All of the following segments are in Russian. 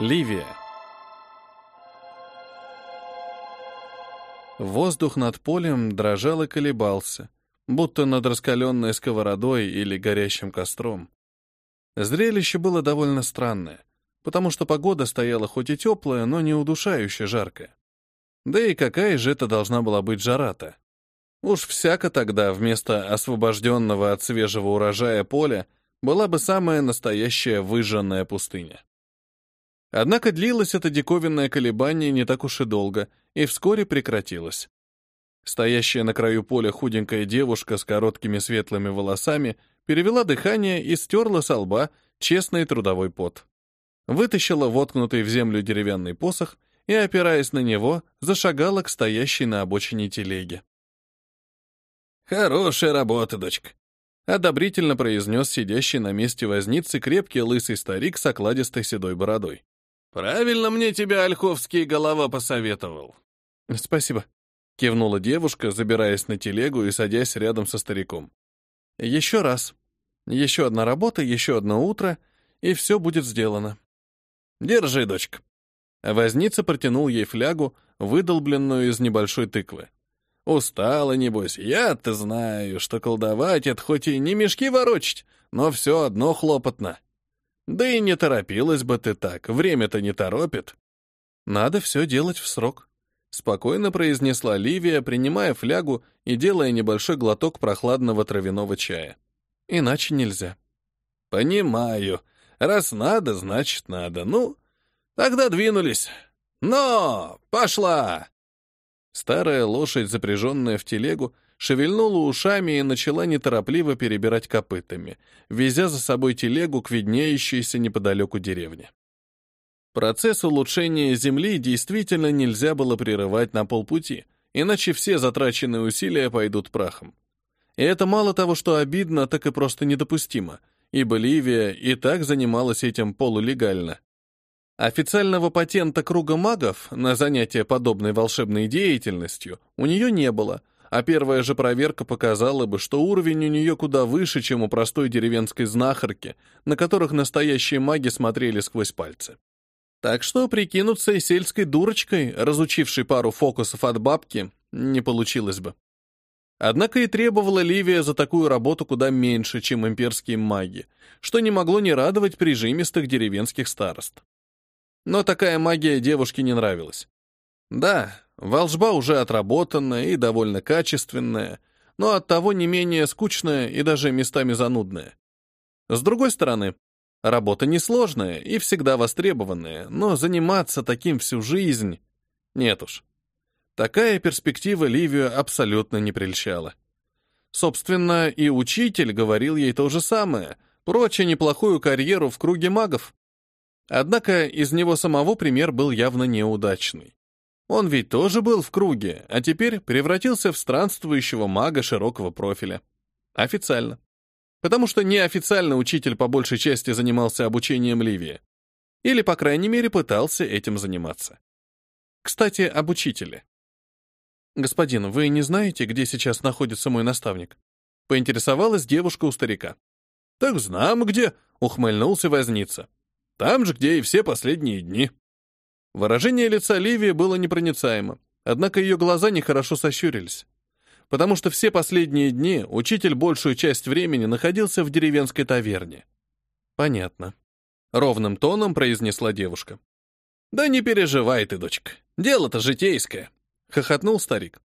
Ливия. Воздух над полем дрожал и колебался, будто над раскаленной сковородой или горящим костром. Зрелище было довольно странное, потому что погода стояла хоть и теплая, но не удушающе жаркая. Да и какая же это должна была быть жара-то? Уж всяко тогда вместо освобожденного от свежего урожая поля была бы самая настоящая выжженная пустыня. Однако длилось это диковинное колебание не так уж и долго, и вскоре прекратилось. Стоящая на краю поля худенькая девушка с короткими светлыми волосами перевела дыхание и стерла со лба честный трудовой пот. Вытащила воткнутый в землю деревянный посох и, опираясь на него, зашагала к стоящей на обочине телеге. «Хорошая работа, дочка», — одобрительно произнес сидящий на месте возницы крепкий лысый старик с окладистой седой бородой. Правильно мне тебя Ольховский голова посоветовал. Спасибо, кивнула девушка, забираясь на телегу и садясь рядом со стариком. Еще раз. Еще одна работа, еще одно утро, и все будет сделано. Держи, дочка. Возница протянул ей флягу, выдолбленную из небольшой тыквы. Устала, небось. Я-то знаю, что колдовать — это хоть и не мешки ворочать, но все одно хлопотно. Да и не торопилась бы ты так, время-то не торопит. Надо все делать в срок. Спокойно произнесла Ливия, принимая флягу и делая небольшой глоток прохладного травяного чая. Иначе нельзя. Понимаю. Раз надо, значит надо. Ну, тогда двинулись. Но! Пошла! Старая лошадь, запряженная в телегу, шевельнула ушами и начала неторопливо перебирать копытами, везя за собой телегу к виднеющейся неподалеку деревне. Процесс улучшения земли действительно нельзя было прерывать на полпути, иначе все затраченные усилия пойдут прахом. И это мало того, что обидно, так и просто недопустимо, ибо Ливия и так занималась этим полулегально. Официального патента круга магов на занятие подобной волшебной деятельностью у нее не было — а первая же проверка показала бы, что уровень у нее куда выше, чем у простой деревенской знахарки, на которых настоящие маги смотрели сквозь пальцы. Так что прикинуться сельской дурочкой, разучившей пару фокусов от бабки, не получилось бы. Однако и требовала Ливия за такую работу куда меньше, чем имперские маги, что не могло не радовать прижимистых деревенских старост. Но такая магия девушке не нравилась. Да, волжба уже отработанная и довольно качественная, но оттого не менее скучная и даже местами занудная. С другой стороны, работа несложная и всегда востребованная, но заниматься таким всю жизнь... Нет уж. Такая перспектива Ливию абсолютно не прельщала. Собственно, и учитель говорил ей то же самое, прочь неплохую карьеру в круге магов. Однако из него самого пример был явно неудачный. Он ведь тоже был в круге, а теперь превратился в странствующего мага широкого профиля. Официально. Потому что неофициально учитель по большей части занимался обучением Ливии. Или, по крайней мере, пытался этим заниматься. Кстати, об учителе. «Господин, вы не знаете, где сейчас находится мой наставник?» Поинтересовалась девушка у старика. «Так знам где», — ухмыльнулся возница. «Там же, где и все последние дни». Выражение лица Ливии было непроницаемо, однако ее глаза нехорошо сощурились. Потому что все последние дни учитель большую часть времени находился в деревенской таверне. Понятно. Ровным тоном произнесла девушка. «Да не переживай ты, дочка. Дело-то житейское», — хохотнул старик.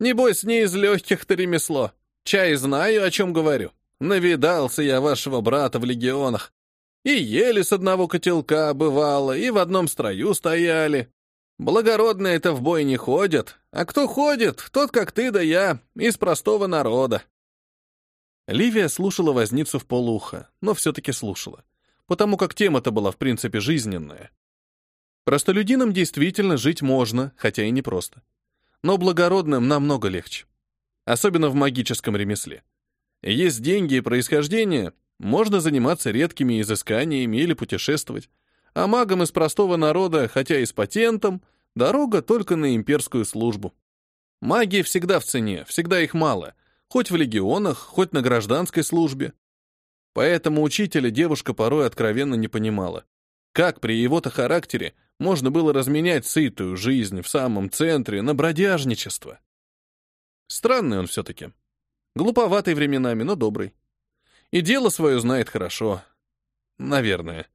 «Небось, не из легких-то ремесло. Чай знаю, о чем говорю. Навидался я вашего брата в легионах. И ели с одного котелка, бывало, и в одном строю стояли. Благородные это в бой не ходят, а кто ходит, тот, как ты да я, из простого народа. Ливия слушала возницу в полуха, но все-таки слушала, потому как тема-то была в принципе жизненная. Простолюдинам действительно жить можно, хотя и не просто. Но благородным намного легче. Особенно в магическом ремесле. Есть деньги и происхождение, можно заниматься редкими изысканиями или путешествовать. А магам из простого народа, хотя и с патентом, дорога только на имперскую службу. Маги всегда в цене, всегда их мало, хоть в легионах, хоть на гражданской службе. Поэтому учителя девушка порой откровенно не понимала. Как при его-то характере можно было разменять сытую жизнь в самом центре на бродяжничество? Странный он все-таки. Глуповатый временами, но добрый. И дело свое знает хорошо. Наверное.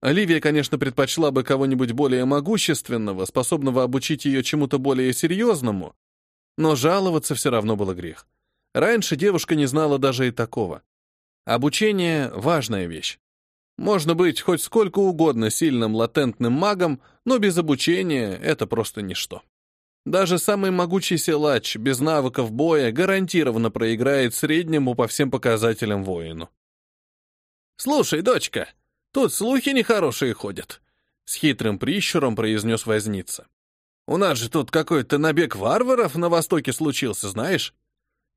Оливия, конечно, предпочла бы кого-нибудь более могущественного, способного обучить ее чему-то более серьезному, но жаловаться все равно было грех. Раньше девушка не знала даже и такого. Обучение — важная вещь. Можно быть хоть сколько угодно сильным латентным магом, но без обучения это просто ничто. Даже самый могучий силач без навыков боя гарантированно проиграет среднему по всем показателям воину. «Слушай, дочка, тут слухи нехорошие ходят», — с хитрым прищуром произнес возница. «У нас же тут какой-то набег варваров на востоке случился, знаешь?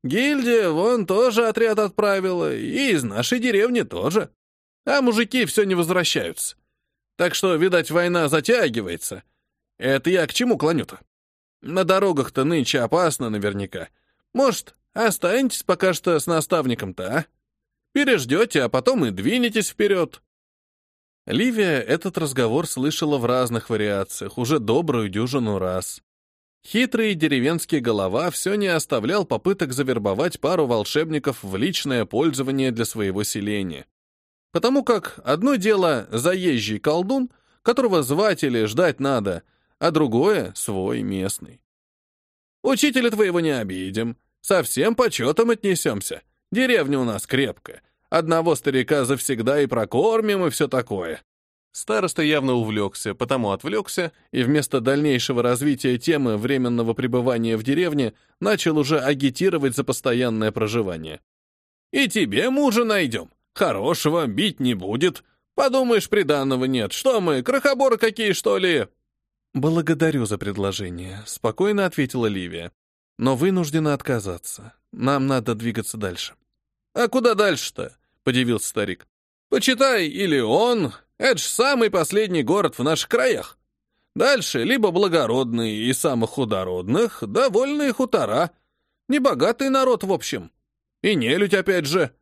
Гильдия вон тоже отряд отправила, и из нашей деревни тоже. А мужики все не возвращаются. Так что, видать, война затягивается. Это я к чему клоню-то? На дорогах-то нынче опасно наверняка. Может, останетесь пока что с наставником-то, а? Переждете, а потом и двинетесь вперед. Ливия этот разговор слышала в разных вариациях, уже добрую дюжину раз. Хитрый деревенский голова все не оставлял попыток завербовать пару волшебников в личное пользование для своего селения. Потому как одно дело заезжий колдун, которого звать или ждать надо, а другое — свой местный. Учителя твоего не обидим, совсем почетом отнесемся. Деревня у нас крепкая, одного старика завсегда и прокормим, и все такое. Староста явно увлекся, потому отвлекся, и вместо дальнейшего развития темы временного пребывания в деревне начал уже агитировать за постоянное проживание. «И тебе мужа найдем. Хорошего, бить не будет. Подумаешь, приданного нет. Что мы, крохоборы какие, что ли?» «Благодарю за предложение», — спокойно ответила Ливия. «Но вынуждена отказаться. Нам надо двигаться дальше». «А куда дальше-то?» — подивился старик. «Почитай, или он. Это ж самый последний город в наших краях. Дальше либо благородные и самых худородных, довольные хутора. Небогатый народ, в общем. И нелюдь опять же.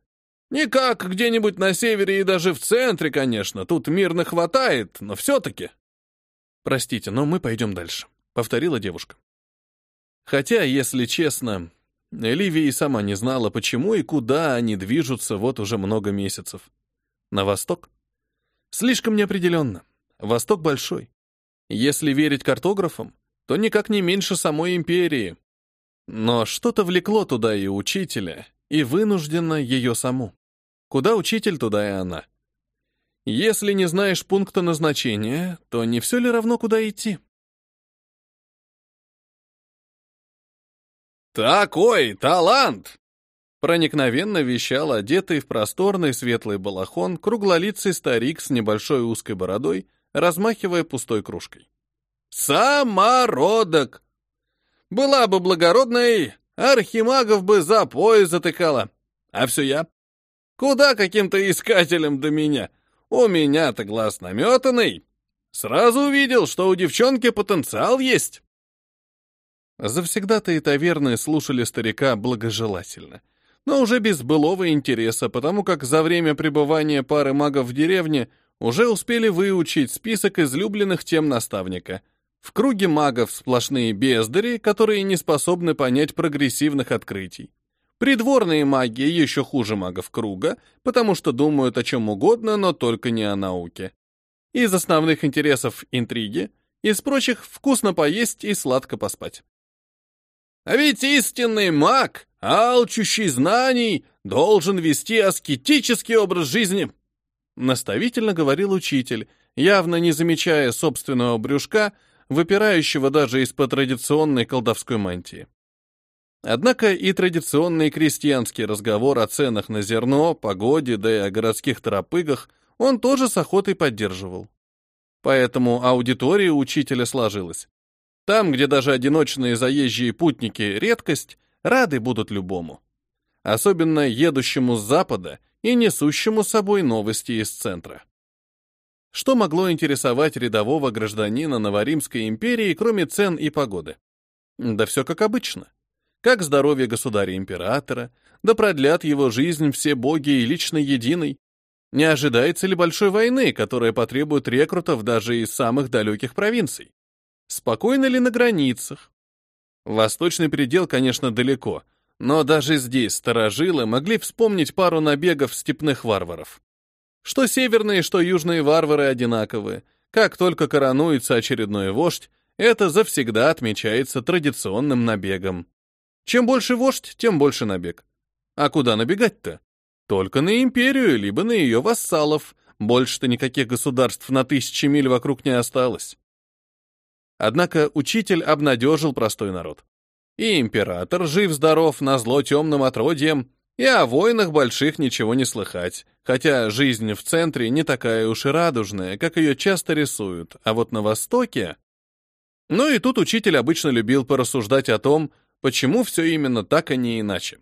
Не как где-нибудь на севере и даже в центре, конечно, тут мирно хватает, но все-таки. «Простите, но мы пойдем дальше», — повторила девушка. Хотя, если честно, Ливия и сама не знала, почему и куда они движутся вот уже много месяцев. На восток? Слишком неопределенно. Восток большой. Если верить картографам, то никак не меньше самой империи. Но что-то влекло туда и учителя, и вынужденно ее саму. Куда учитель, туда и она. Если не знаешь пункта назначения, то не все ли равно, куда идти? «Такой талант!» Проникновенно вещал одетый в просторный светлый балахон круглолицый старик с небольшой узкой бородой, размахивая пустой кружкой. «Самородок! Была бы благородной, архимагов бы за пояс затыкала. А все я. Куда каким-то искателем до меня? У меня-то глаз наметанный. Сразу увидел, что у девчонки потенциал есть». Завсегда-то и таверны слушали старика благожелательно, но уже без былого интереса, потому как за время пребывания пары магов в деревне уже успели выучить список излюбленных тем наставника. В круге магов сплошные бездари, которые не способны понять прогрессивных открытий. Придворные маги еще хуже магов круга, потому что думают о чем угодно, но только не о науке. Из основных интересов интриги, из прочих вкусно поесть и сладко поспать. А ведь истинный маг, алчущий знаний, должен вести аскетический образ жизни, наставительно говорил учитель, явно не замечая собственного брюшка, выпирающего даже из-под традиционной колдовской мантии. Однако и традиционный крестьянский разговор о ценах на зерно, погоде, да и о городских тропыгах он тоже с охотой поддерживал. Поэтому аудитория учителя сложилась. Там, где даже одиночные заезжие путники — редкость, рады будут любому. Особенно едущему с запада и несущему с собой новости из центра. Что могло интересовать рядового гражданина Новоримской империи, кроме цен и погоды? Да все как обычно. Как здоровье государя-императора, да продлят его жизнь все боги и лично единый. Не ожидается ли большой войны, которая потребует рекрутов даже из самых далеких провинций? Спокойно ли на границах? Восточный предел, конечно, далеко, но даже здесь старожилы могли вспомнить пару набегов степных варваров. Что северные, что южные варвары одинаковые. Как только коронуется очередной вождь, это завсегда отмечается традиционным набегом. Чем больше вождь, тем больше набег. А куда набегать-то? Только на империю, либо на ее вассалов. Больше-то никаких государств на тысячи миль вокруг не осталось. Однако учитель обнадежил простой народ. И император жив-здоров, назло темным отродьем, и о войнах больших ничего не слыхать, хотя жизнь в центре не такая уж и радужная, как ее часто рисуют, а вот на Востоке... Ну и тут учитель обычно любил порассуждать о том, почему все именно так, а не иначе.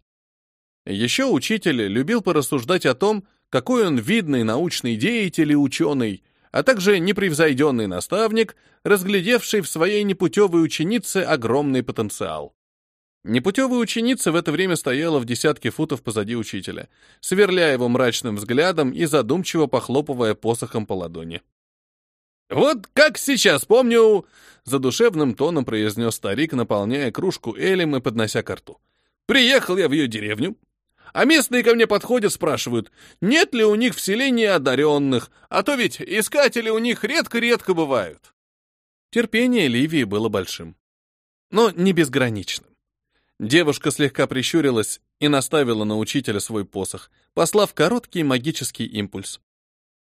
Еще учитель любил порассуждать о том, какой он видный научный деятель и ученый, а также непревзойденный наставник, разглядевший в своей непутевой ученице огромный потенциал. Непутевая ученица в это время стояла в десятке футов позади учителя, сверляя его мрачным взглядом и задумчиво похлопывая посохом по ладони. «Вот как сейчас помню!» — задушевным тоном произнес старик, наполняя кружку элем и поднося ко рту. «Приехал я в ее деревню, а местные ко мне подходят, спрашивают, нет ли у них в селении одаренных, а то ведь искатели у них редко-редко бывают. Терпение Ливии было большим, но не безграничным. Девушка слегка прищурилась и наставила на учителя свой посох, послав короткий магический импульс.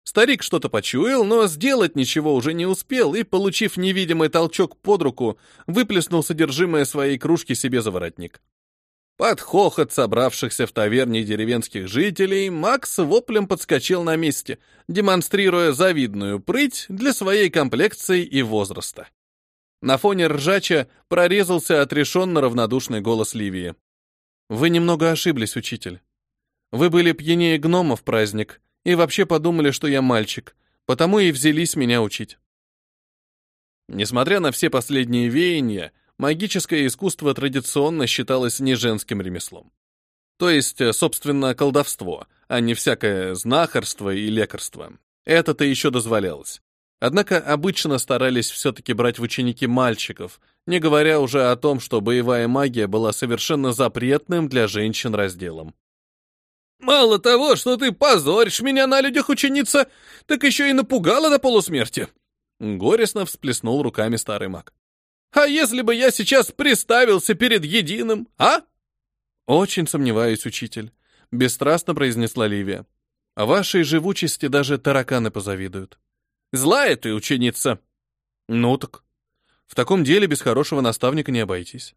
Старик что-то почуял, но сделать ничего уже не успел и, получив невидимый толчок под руку, выплеснул содержимое своей кружки себе за воротник. Под хохот собравшихся в таверне деревенских жителей Макс воплем подскочил на месте, демонстрируя завидную прыть для своей комплекции и возраста. На фоне ржача прорезался отрешенно равнодушный голос Ливии. «Вы немного ошиблись, учитель. Вы были пьянее гнома в праздник и вообще подумали, что я мальчик, потому и взялись меня учить». Несмотря на все последние веяния, магическое искусство традиционно считалось не женским ремеслом. То есть, э, собственно, колдовство, а не всякое знахарство и лекарство. Это-то еще дозволялось. Однако обычно старались все-таки брать в ученики мальчиков, не говоря уже о том, что боевая магия была совершенно запретным для женщин разделом. «Мало того, что ты позоришь меня на людях, ученица, так еще и напугала до полусмерти!» Горестно всплеснул руками старый маг. А если бы я сейчас приставился перед единым, а? Очень сомневаюсь, учитель, бесстрастно произнесла Ливия. Вашей живучести даже тараканы позавидуют. Злая ты, ученица. Ну так. В таком деле без хорошего наставника не обойтись.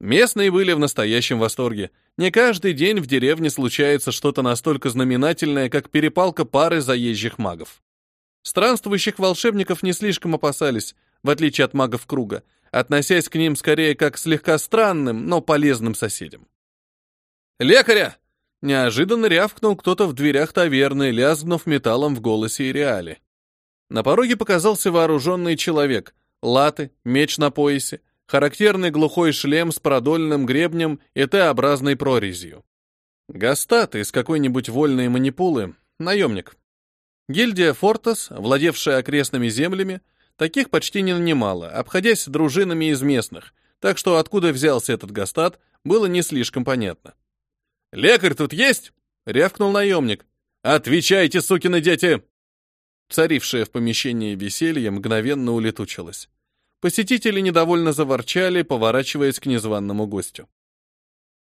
Местные были в настоящем восторге. Не каждый день в деревне случается что-то настолько знаменательное, как перепалка пары заезжих магов. Странствующих волшебников не слишком опасались, в отличие от магов круга, относясь к ним скорее как слегка странным, но полезным соседям. «Лекаря!» — неожиданно рявкнул кто-то в дверях таверны, лязгнув металлом в голосе и реале. На пороге показался вооруженный человек, латы, меч на поясе, характерный глухой шлем с продольным гребнем и Т-образной прорезью. Гастат из какой-нибудь вольной манипулы, наемник. Гильдия Фортас, владевшая окрестными землями, Таких почти не нанимала, обходясь дружинами из местных, так что откуда взялся этот гастат, было не слишком понятно. «Лекарь тут есть?» — рявкнул наемник. «Отвечайте, сукины дети!» Царившее в помещении веселье мгновенно улетучилось. Посетители недовольно заворчали, поворачиваясь к незваному гостю.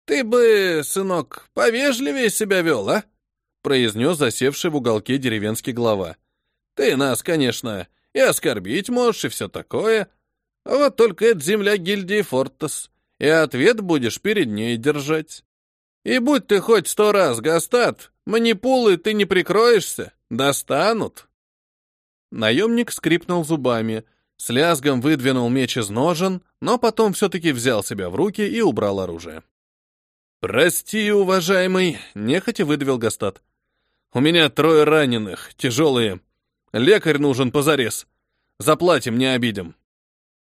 «Ты бы, сынок, повежливее себя вел, а?» — произнес засевший в уголке деревенский глава. «Ты нас, конечно, и оскорбить можешь, и все такое. А вот только это земля гильдии Фортас, и ответ будешь перед ней держать. И будь ты хоть сто раз гастат, манипулы ты не прикроешься, достанут. Наемник скрипнул зубами, с лязгом выдвинул меч из ножен, но потом все-таки взял себя в руки и убрал оружие. «Прости, уважаемый», — нехотя выдавил Гастат. «У меня трое раненых, тяжелые. Лекарь нужен позарез. Заплатим, не обидим.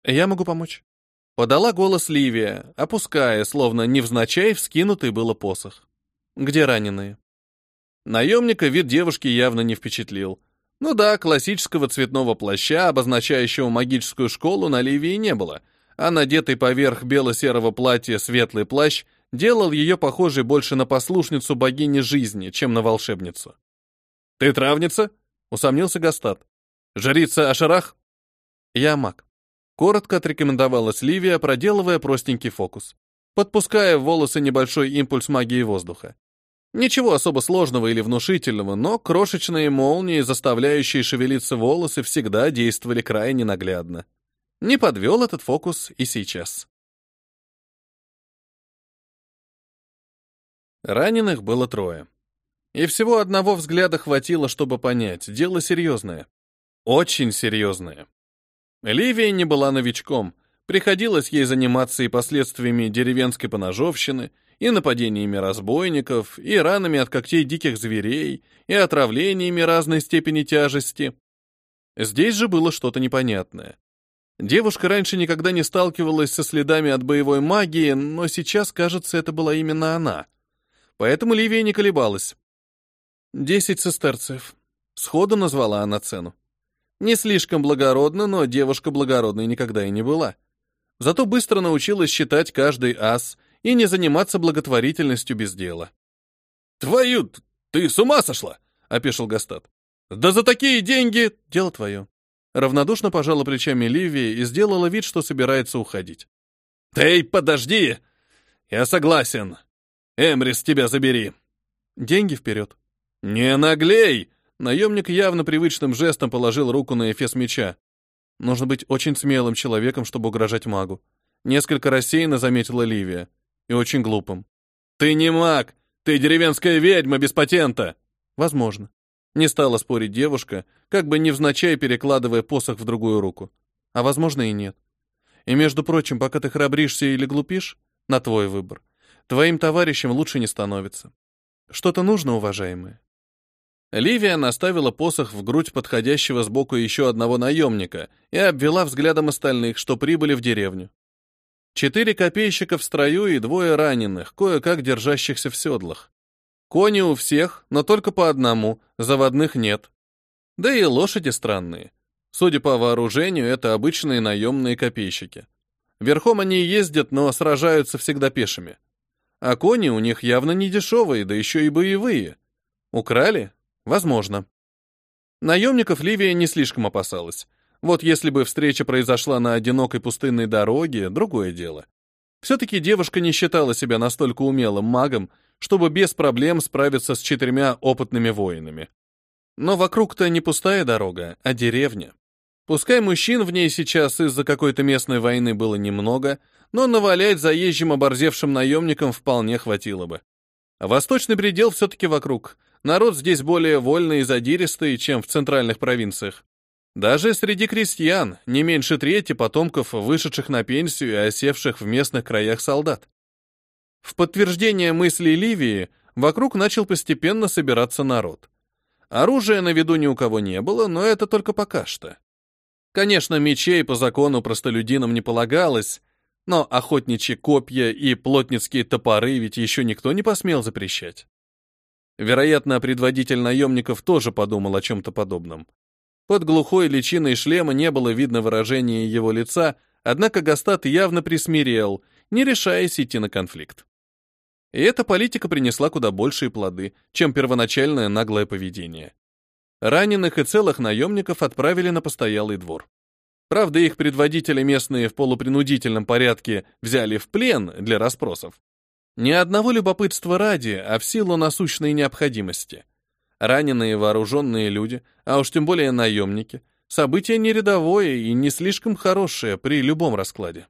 Я могу помочь. Подала голос Ливия, опуская, словно невзначай вскинутый было посох. Где раненые? Наемника вид девушки явно не впечатлил. Ну да, классического цветного плаща, обозначающего магическую школу, на Ливии не было, а надетый поверх бело-серого платья светлый плащ делал ее похожей больше на послушницу богини жизни, чем на волшебницу. «Ты травница?» — усомнился Гастат. «Жрица Ашарах?» «Я маг», — коротко отрекомендовалась Ливия, проделывая простенький фокус, подпуская в волосы небольшой импульс магии воздуха. Ничего особо сложного или внушительного, но крошечные молнии, заставляющие шевелиться волосы, всегда действовали крайне наглядно. Не подвел этот фокус и сейчас. Раненых было трое. И всего одного взгляда хватило, чтобы понять, дело серьезное. Очень серьезное. Ливия не была новичком, приходилось ей заниматься и последствиями деревенской поножовщины, и нападениями разбойников, и ранами от когтей диких зверей, и отравлениями разной степени тяжести. Здесь же было что-то непонятное. Девушка раньше никогда не сталкивалась со следами от боевой магии, но сейчас, кажется, это была именно она. Поэтому Ливия не колебалась. «Десять сестерцев», — сходу назвала она цену. Не слишком благородно, но девушка благородной никогда и не была. Зато быстро научилась считать каждый ас и не заниматься благотворительностью без дела. «Твою, ты с ума сошла?» — опешил Гастат. «Да за такие деньги...» «Дело твое». Равнодушно пожала плечами Ливия и сделала вид, что собирается уходить. «Эй, подожди! Я согласен. Эмрис, тебя забери!» «Деньги вперед!» «Не наглей!» Наемник явно привычным жестом положил руку на эфес меча. Нужно быть очень смелым человеком, чтобы угрожать магу. Несколько рассеянно заметила Ливия и очень глупым. «Ты не маг! Ты деревенская ведьма без патента!» «Возможно». Не стала спорить девушка, как бы невзначай перекладывая посох в другую руку. А возможно и нет. И, между прочим, пока ты храбришься или глупишь, на твой выбор. Твоим товарищам лучше не становится. Что-то нужно, уважаемые. Ливия наставила посох в грудь подходящего сбоку еще одного наемника и обвела взглядом остальных, что прибыли в деревню. Четыре копейщика в строю и двое раненых, кое-как держащихся в седлах. Кони у всех, но только по одному, заводных нет. Да и лошади странные. Судя по вооружению, это обычные наемные копейщики. Верхом они ездят, но сражаются всегда пешими. А кони у них явно не дешевые, да еще и боевые. Украли? Возможно. Наемников Ливия не слишком опасалась. Вот если бы встреча произошла на одинокой пустынной дороге, другое дело. Все-таки девушка не считала себя настолько умелым магом, чтобы без проблем справиться с четырьмя опытными воинами. Но вокруг-то не пустая дорога, а деревня. Пускай мужчин в ней сейчас из-за какой-то местной войны было немного, но навалять заезжим оборзевшим наемникам вполне хватило бы. восточный предел все-таки вокруг. Народ здесь более вольный и задиристый, чем в центральных провинциях. Даже среди крестьян не меньше трети потомков вышедших на пенсию и осевших в местных краях солдат. В подтверждение мысли Ливии вокруг начал постепенно собираться народ. Оружия на виду ни у кого не было, но это только пока что. Конечно, мечей по закону простолюдинам не полагалось, но охотничьи копья и плотницкие топоры ведь еще никто не посмел запрещать. Вероятно, предводитель наемников тоже подумал о чем-то подобном. Под глухой личиной шлема не было видно выражения его лица, однако Гастат явно присмирел, не решаясь идти на конфликт. И эта политика принесла куда большие плоды, чем первоначальное наглое поведение. Раненых и целых наемников отправили на постоялый двор. Правда, их предводители местные в полупринудительном порядке взяли в плен для расспросов. Ни одного любопытства ради, а в силу насущной необходимости – раненые вооруженные люди, а уж тем более наемники, событие не рядовое и не слишком хорошее при любом раскладе.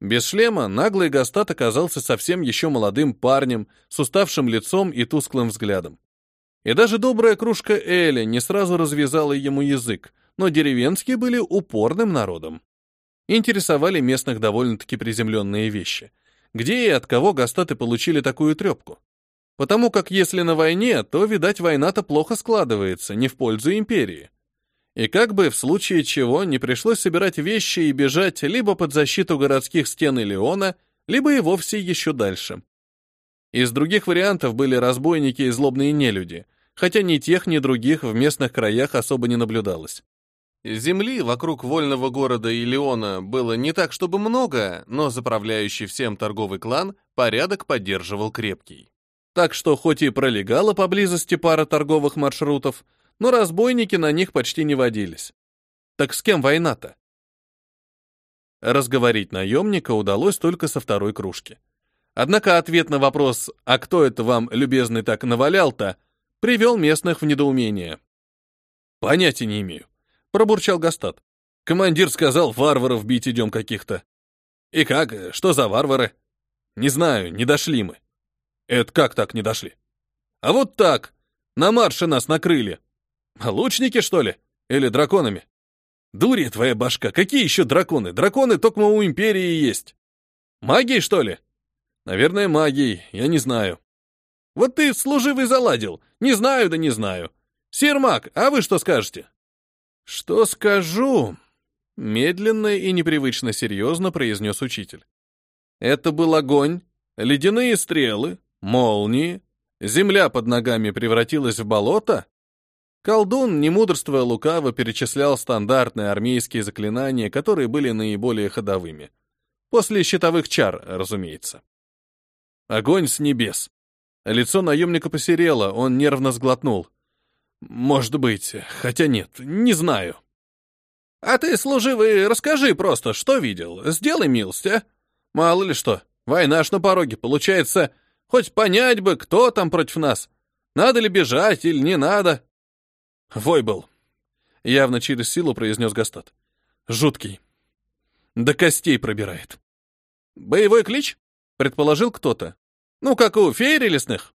Без шлема наглый Гастат оказался совсем еще молодым парнем с уставшим лицом и тусклым взглядом. И даже добрая кружка Эля не сразу развязала ему язык, но деревенские были упорным народом. Интересовали местных довольно-таки приземленные вещи. Где и от кого Гастаты получили такую трепку? Потому как если на войне, то, видать, война-то плохо складывается, не в пользу империи. И как бы в случае чего не пришлось собирать вещи и бежать либо под защиту городских стен Илеона, либо и вовсе еще дальше. Из других вариантов были разбойники и злобные нелюди, хотя ни тех, ни других в местных краях особо не наблюдалось. Земли вокруг вольного города Илеона было не так, чтобы много, но заправляющий всем торговый клан порядок поддерживал крепкий. Так что хоть и пролегала поблизости пара торговых маршрутов, но разбойники на них почти не водились. Так с кем война-то? Разговорить наемника удалось только со второй кружки. Однако ответ на вопрос «А кто это вам, любезный, так навалял-то?» привел местных в недоумение. «Понятия не имею пробурчал Гастат. Командир сказал, варваров бить идем каких-то. И как? Что за варвары? Не знаю, не дошли мы. Это как так не дошли? А вот так. На марше нас накрыли. А лучники, что ли? Или драконами? Дурья твоя башка, какие еще драконы? Драконы только у Империи есть. Магией, что ли? Наверное, магией, я не знаю. Вот ты служивый заладил. Не знаю, да не знаю. Сермак, а вы что скажете? «Что скажу?» — медленно и непривычно серьезно произнес учитель. «Это был огонь, ледяные стрелы, молнии, земля под ногами превратилась в болото?» Колдун, не мудрствуя лукаво, перечислял стандартные армейские заклинания, которые были наиболее ходовыми. После щитовых чар, разумеется. Огонь с небес. Лицо наемника посерело, он нервно сглотнул. Может быть, хотя нет, не знаю. А ты, служивый, расскажи просто, что видел. Сделай милость, а? Мало ли что, война ж на пороге, получается, хоть понять бы, кто там против нас. Надо ли бежать или не надо? Вой был. Явно через силу произнес Гастат. Жуткий. До костей пробирает. Боевой клич? Предположил кто-то. Ну, как у феери лесных?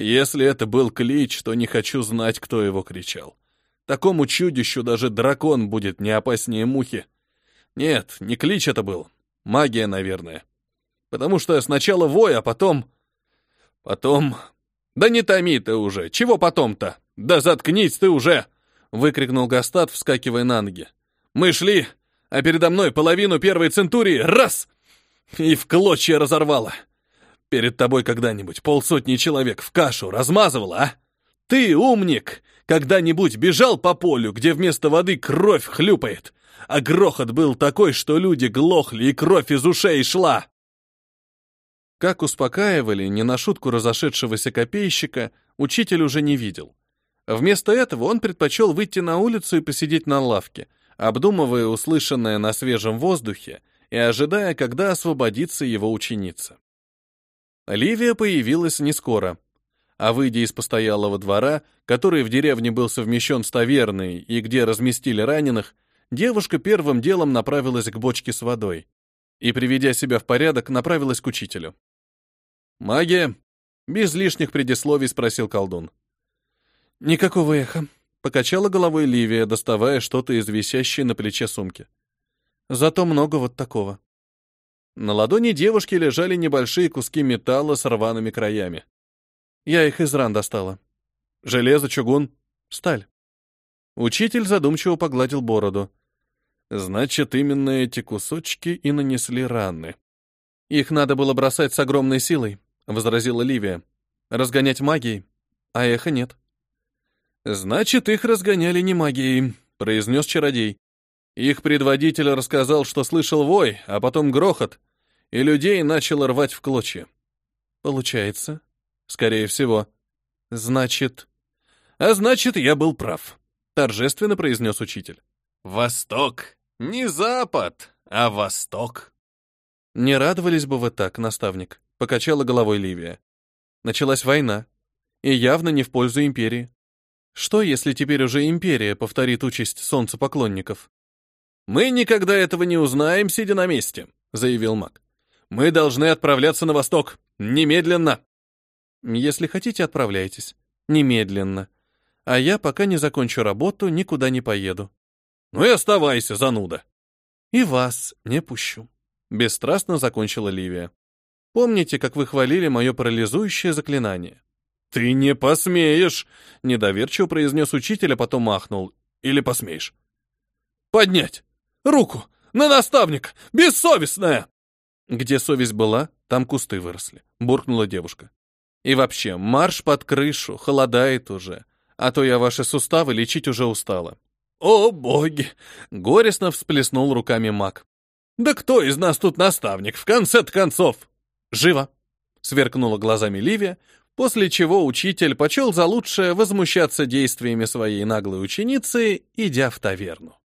Если это был клич, то не хочу знать, кто его кричал. Такому чудищу даже дракон будет не опаснее мухи. Нет, не клич это был. Магия, наверное. Потому что сначала вой, а потом... Потом... Да не томи ты уже, чего потом-то? Да заткнись ты уже! Выкрикнул Гастат, вскакивая на ноги. Мы шли, а передо мной половину первой центурии раз! И в клочья разорвало. Перед тобой когда-нибудь полсотни человек в кашу размазывало, а? Ты, умник, когда-нибудь бежал по полю, где вместо воды кровь хлюпает, а грохот был такой, что люди глохли и кровь из ушей шла. Как успокаивали не на шутку разошедшегося копейщика, учитель уже не видел. Вместо этого он предпочел выйти на улицу и посидеть на лавке, обдумывая услышанное на свежем воздухе и ожидая, когда освободится его ученица. Ливия появилась не скоро, а выйдя из постоялого двора, который в деревне был совмещен с таверной и где разместили раненых, девушка первым делом направилась к бочке с водой и, приведя себя в порядок, направилась к учителю. «Магия?» — без лишних предисловий спросил колдун. «Никакого эха», — покачала головой Ливия, доставая что-то из висящей на плече сумки. «Зато много вот такого». На ладони девушки лежали небольшие куски металла с рваными краями. Я их из ран достала. Железо, чугун, сталь. Учитель задумчиво погладил бороду. Значит, именно эти кусочки и нанесли раны. Их надо было бросать с огромной силой, возразила Ливия. Разгонять магией, а эхо нет. Значит, их разгоняли не магией, произнес чародей. Их предводитель рассказал, что слышал вой, а потом грохот, и людей начало рвать в клочья. Получается? Скорее всего. Значит... А значит, я был прав, торжественно произнес учитель. Восток. Не запад, а восток. Не радовались бы вы так, наставник, покачала головой Ливия. Началась война, и явно не в пользу империи. Что, если теперь уже империя повторит участь солнцепоклонников? «Мы никогда этого не узнаем, сидя на месте», — заявил маг. «Мы должны отправляться на восток. Немедленно!» «Если хотите, отправляйтесь. Немедленно. А я, пока не закончу работу, никуда не поеду». «Ну и оставайся, зануда!» «И вас не пущу», — бесстрастно закончила Ливия. «Помните, как вы хвалили мое парализующее заклинание?» «Ты не посмеешь!» — недоверчиво произнес учитель, а потом махнул. «Или посмеешь?» «Поднять!» Руку! На наставник! Бессовестная!» Где совесть была, там кусты выросли, буркнула девушка. И вообще, марш под крышу, холодает уже, а то я ваши суставы лечить уже устала». «О, боги!» — горестно всплеснул руками маг. «Да кто из нас тут наставник, в конце-то концов?» «Живо!» — сверкнула глазами Ливия, после чего учитель почел за лучшее возмущаться действиями своей наглой ученицы, идя в таверну.